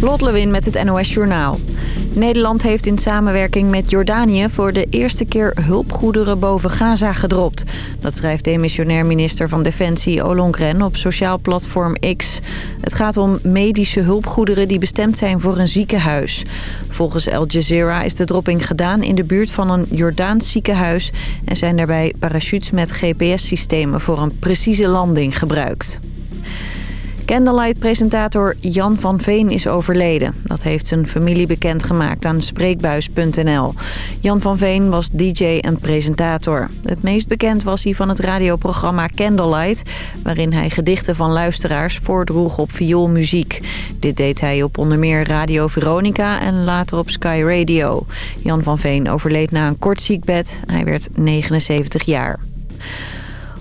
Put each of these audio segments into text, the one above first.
Lot Lewin met het NOS Journaal. Nederland heeft in samenwerking met Jordanië voor de eerste keer hulpgoederen boven Gaza gedropt. Dat schrijft demissionair minister van Defensie Ollongren op sociaal platform X. Het gaat om medische hulpgoederen die bestemd zijn voor een ziekenhuis. Volgens Al Jazeera is de dropping gedaan in de buurt van een Jordaans ziekenhuis... en zijn daarbij parachutes met GPS-systemen voor een precieze landing gebruikt. Candlelight-presentator Jan van Veen is overleden. Dat heeft zijn familie bekendgemaakt aan Spreekbuis.nl. Jan van Veen was DJ en presentator. Het meest bekend was hij van het radioprogramma Candlelight... waarin hij gedichten van luisteraars voordroeg op vioolmuziek. Dit deed hij op onder meer Radio Veronica en later op Sky Radio. Jan van Veen overleed na een kort ziekbed. Hij werd 79 jaar.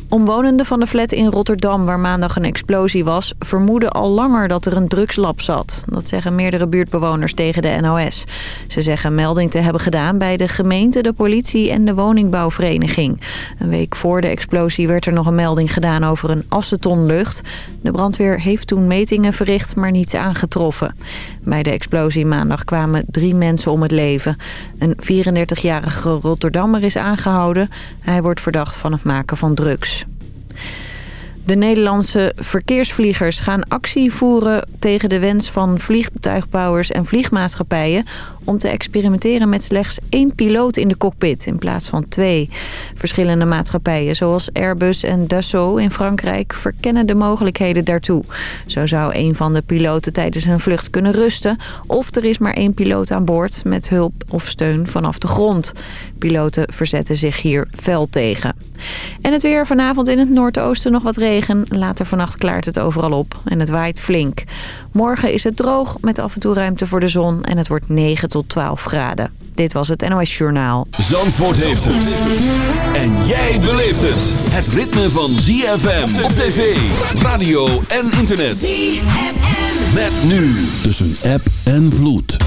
Omwonenden van de flat in Rotterdam waar maandag een explosie was... vermoeden al langer dat er een drugslab zat. Dat zeggen meerdere buurtbewoners tegen de NOS. Ze zeggen melding te hebben gedaan bij de gemeente, de politie en de woningbouwvereniging. Een week voor de explosie werd er nog een melding gedaan over een aceton lucht. De brandweer heeft toen metingen verricht, maar niets aangetroffen. Bij de explosie maandag kwamen drie mensen om het leven. Een 34-jarige Rotterdammer is aangehouden. Hij wordt verdacht van het maken van drugs. De Nederlandse verkeersvliegers gaan actie voeren tegen de wens van vliegtuigbouwers en vliegmaatschappijen om te experimenteren met slechts één piloot in de cockpit in plaats van twee. Verschillende maatschappijen zoals Airbus en Dassault in Frankrijk verkennen de mogelijkheden daartoe. Zo zou een van de piloten tijdens een vlucht kunnen rusten of er is maar één piloot aan boord met hulp of steun vanaf de grond. Piloten verzetten zich hier fel tegen. En het weer vanavond in het noordoosten nog wat regen. Later vannacht klaart het overal op en het waait flink. Morgen is het droog met af en toe ruimte voor de zon en het wordt 9 tot 12 graden. Dit was het NOS Journaal. Zandvoort heeft het. En jij beleeft het. Het ritme van ZFM op tv, radio en internet. ZFM. Met nu tussen app en vloed.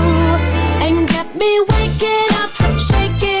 me waking up, shaking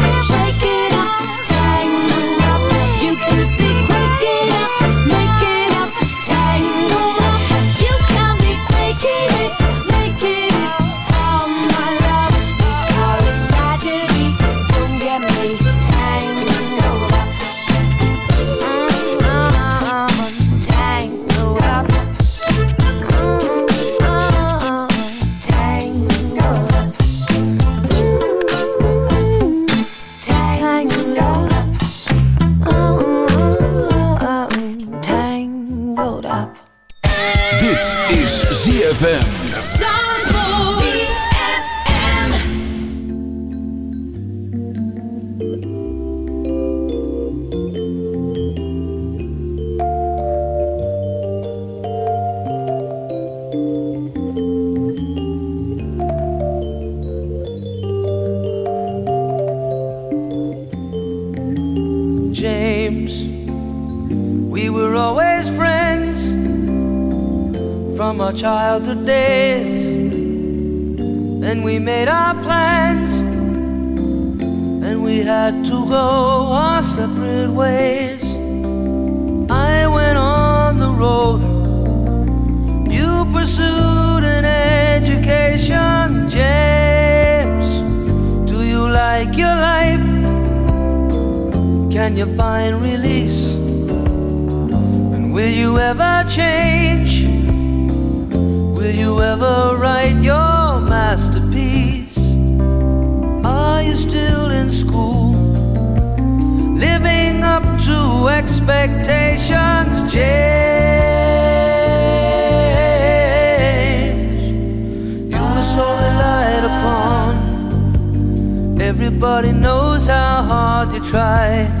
had to go our separate ways. I went on the road, you pursued an education. James, do you like your life? Can you find release? And will you ever change? Will you ever write your up expectations, James. You were so relied upon. Everybody knows how hard you tried.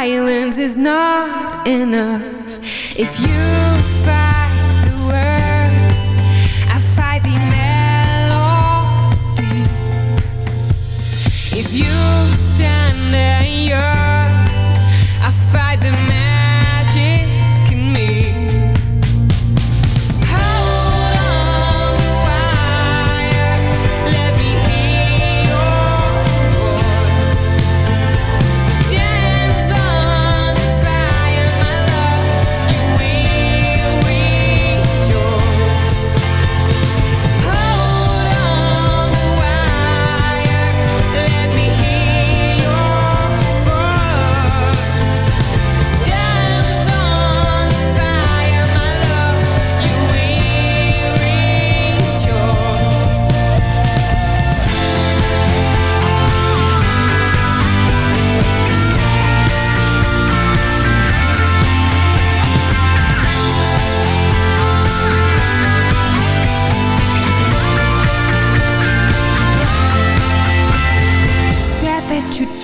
silence is not enough. If you the words I the melody. If you stand there you're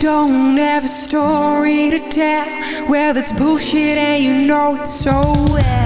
don't have a story to tell. Well, that's bullshit and you know it so well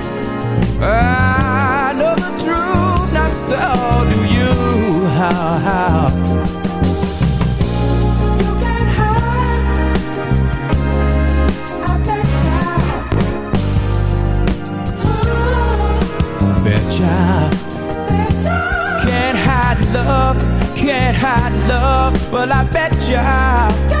I know the truth, not so do you. How, how? You can hide. I bet ya. Betcha. Can't hide love, can't hide love. Well, I bet ya.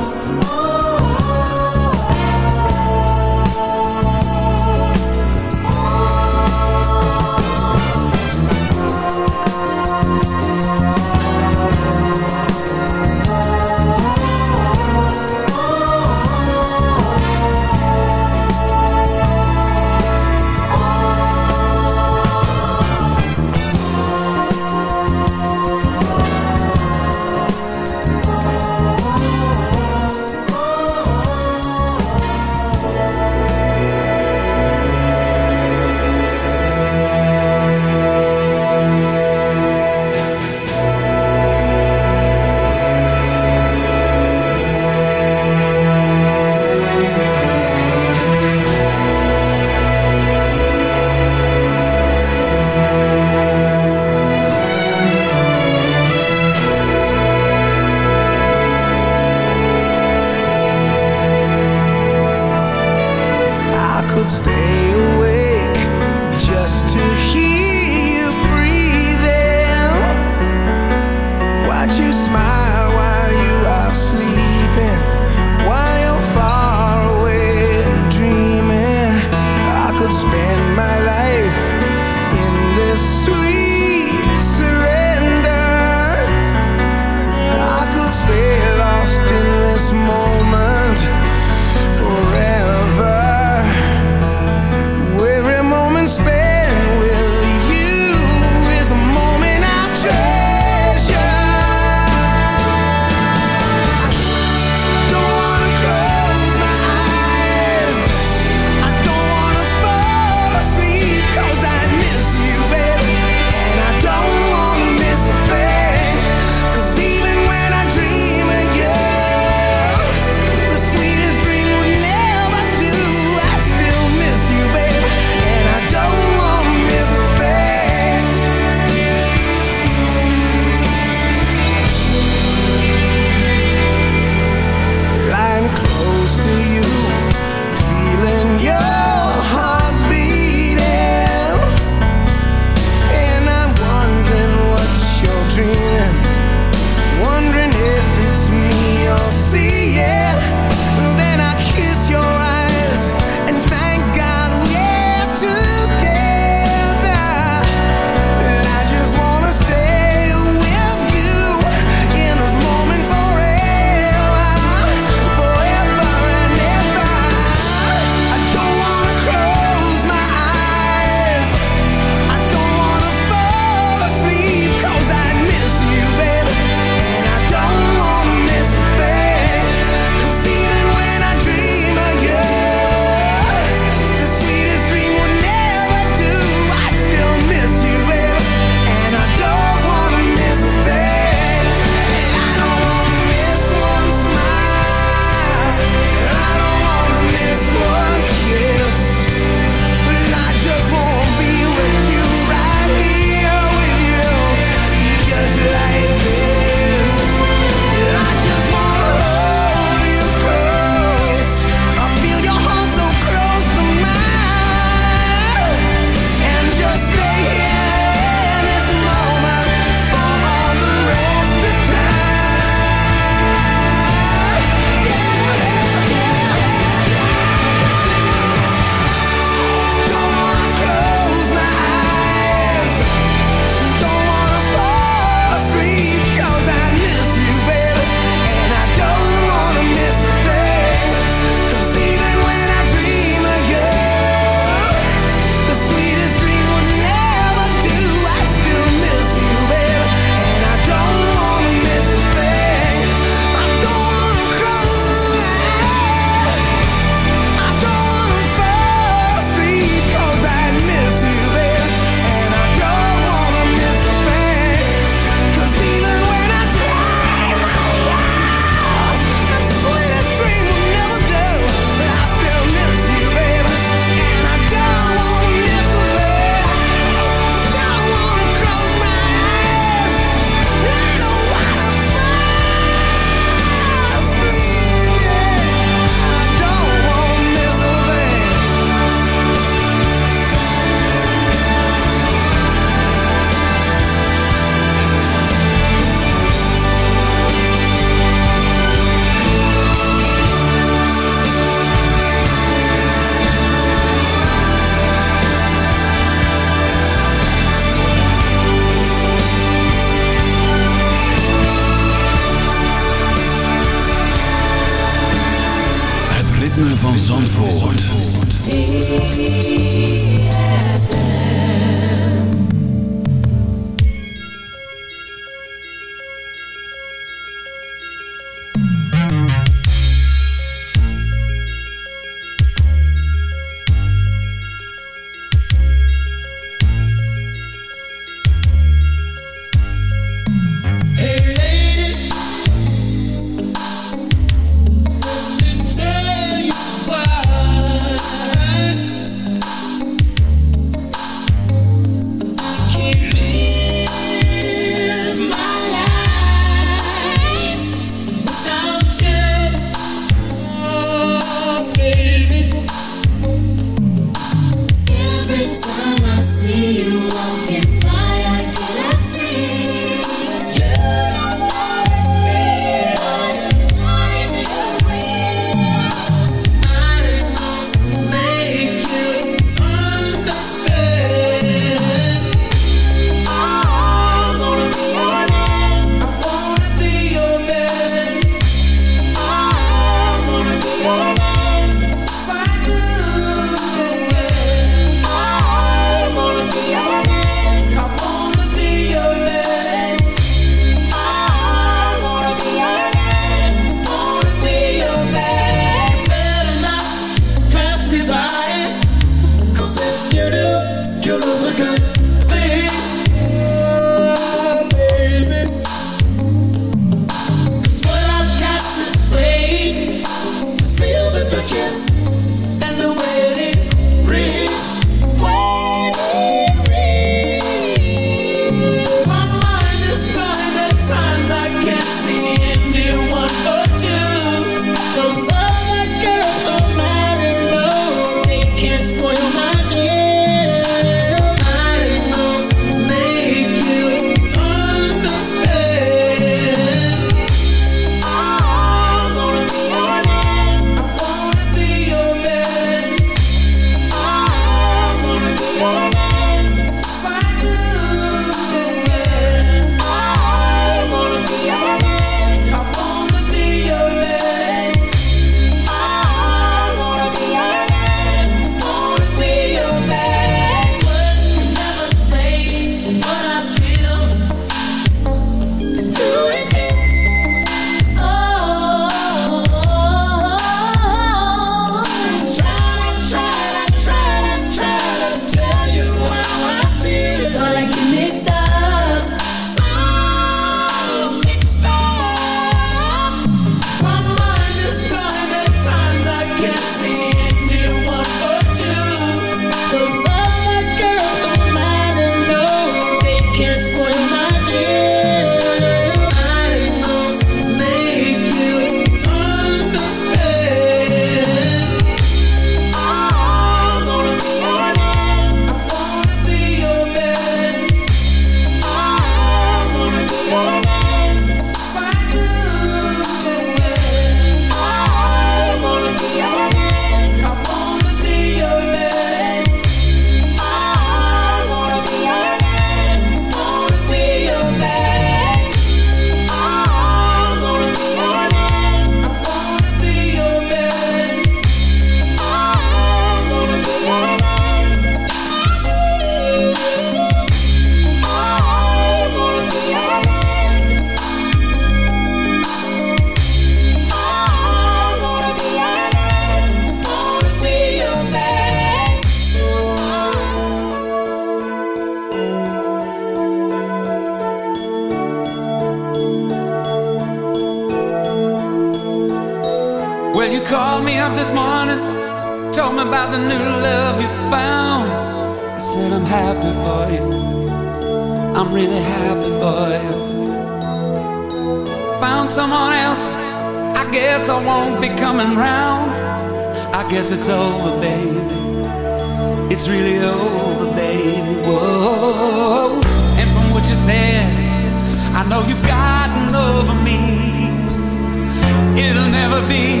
Be.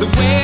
The way